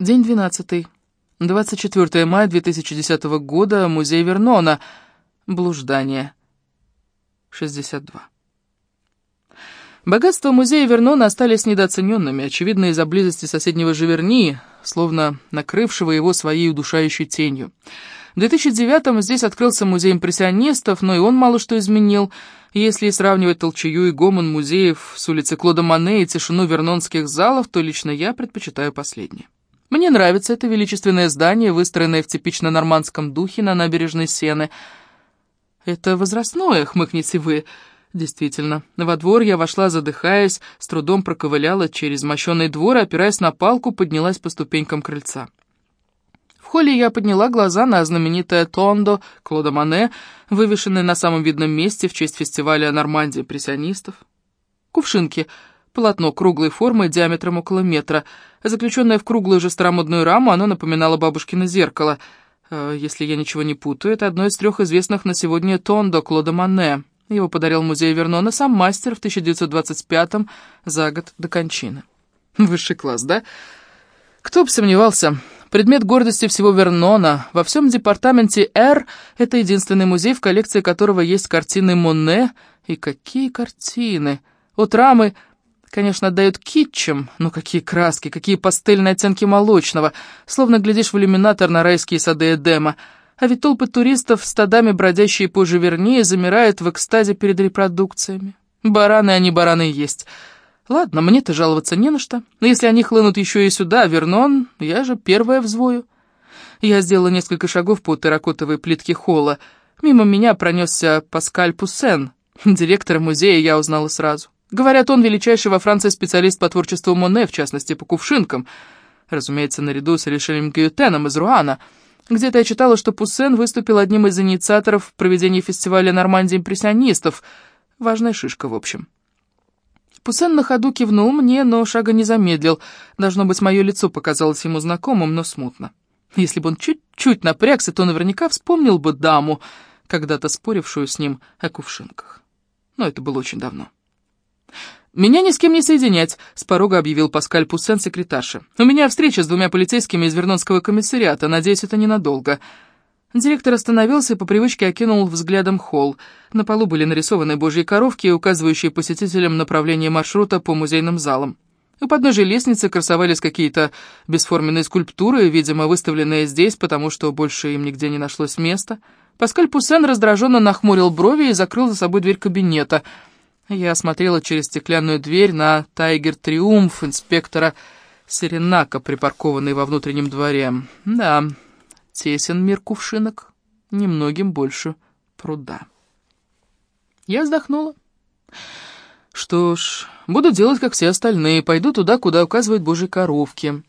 День 12. 24 мая 2010 года. Музей Вернона. Блуждание. 62. Богатства музея Вернона остались недооцененными, очевидно, из-за близости соседнего Живерни, словно накрывшего его своей удушающей тенью. В 2009-м здесь открылся музей импрессионистов, но и он мало что изменил. Если сравнивать толчую и гомон музеев с улицы Клода Мане и тишину вернонских залов, то лично я предпочитаю последнее. Мне нравится это величественное здание, выстроенное в типично нормандском духе на набережной Сены. Это возрастное, хмыкнете вы. Действительно, во двор я вошла, задыхаясь, с трудом проковыляла через мощенный двор, опираясь на палку, поднялась по ступенькам крыльца холле я подняла глаза на знаменитое Тондо Клода Мане, вывешенное на самом видном месте в честь фестиваля Нормандии импрессионистов. Кувшинки, полотно круглой формы диаметром около метра. Заключенное в круглую же старомодную раму, оно напоминало бабушкино зеркало. Э, если я ничего не путаю, это одно из трех известных на сегодня Тондо Клода Мане. Его подарил музей Вернона сам мастер в 1925-м, за год до кончины. Высший класс, да? Кто бы сомневался, Предмет гордости всего Вернона. Во всем департаменте «Р» это единственный музей, в коллекции которого есть картины Моне. И какие картины! От рамы, конечно, отдают китчем, но какие краски, какие пастельные оттенки молочного, словно глядишь в иллюминатор на райские сады Эдема. А ведь толпы туристов, стадами бродящие по Живернее, замирают в экстазе перед репродукциями. Бараны они бараны есть — Ладно, мне-то жаловаться не на что. Но если они хлынут еще и сюда, Вернон, я же первая взвою. Я сделала несколько шагов по терракотовой плитке холла. Мимо меня пронесся Паскаль Пуссен. Директора музея я узнала сразу. Говорят, он величайший во Франции специалист по творчеству Моне, в частности, по кувшинкам. Разумеется, наряду с Ришелем Гютеном из Руана. Где-то я читала, что Пуссен выступил одним из инициаторов проведения фестиваля Нормандии импрессионистов. Важная шишка, в общем. Пуссен на ходу кивнул мне, но шага не замедлил. Должно быть, мое лицо показалось ему знакомым, но смутно. Если бы он чуть-чуть напрягся, то наверняка вспомнил бы даму, когда-то спорившую с ним о кувшинках. Но это было очень давно. «Меня ни с кем не соединять», — с порога объявил Паскаль Пуссен секретарше. «У меня встреча с двумя полицейскими из Вернонского комиссариата. Надеюсь, это ненадолго». Директор остановился и по привычке окинул взглядом холл. На полу были нарисованы божьи коровки, указывающие посетителям направление маршрута по музейным залам. У подножия лестницы красовались какие-то бесформенные скульптуры, видимо, выставленные здесь, потому что больше им нигде не нашлось места. Паскаль Пуссен раздраженно нахмурил брови и закрыл за собой дверь кабинета. Я смотрела через стеклянную дверь на «Тайгер Триумф» инспектора Серенака, припаркованный во внутреннем дворе. Да, Тесен мир кувшинок, немногим больше пруда. Я вздохнула. Что ж, буду делать, как все остальные, пойду туда, куда указывают божьи коровки.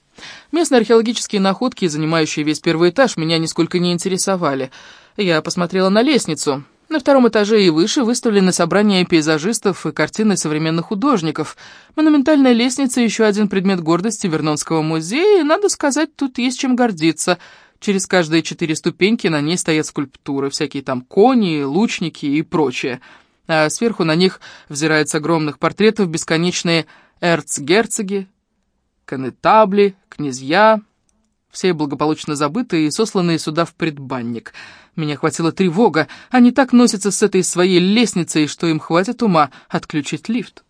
Местные археологические находки, занимающие весь первый этаж, меня нисколько не интересовали. Я посмотрела на лестницу. На втором этаже и выше выставлены собрания пейзажистов и картины современных художников. Монументальная лестница — еще один предмет гордости Вернонского музея, и, надо сказать, тут есть чем гордиться — Через каждые четыре ступеньки на ней стоят скульптуры, всякие там кони, лучники и прочее. А сверху на них взирают с огромных портретов бесконечные эрцгерцоги, конетабли, князья, все благополучно забытые и сосланные сюда в предбанник. Меня хватила тревога, они так носятся с этой своей лестницей, что им хватит ума отключить лифт.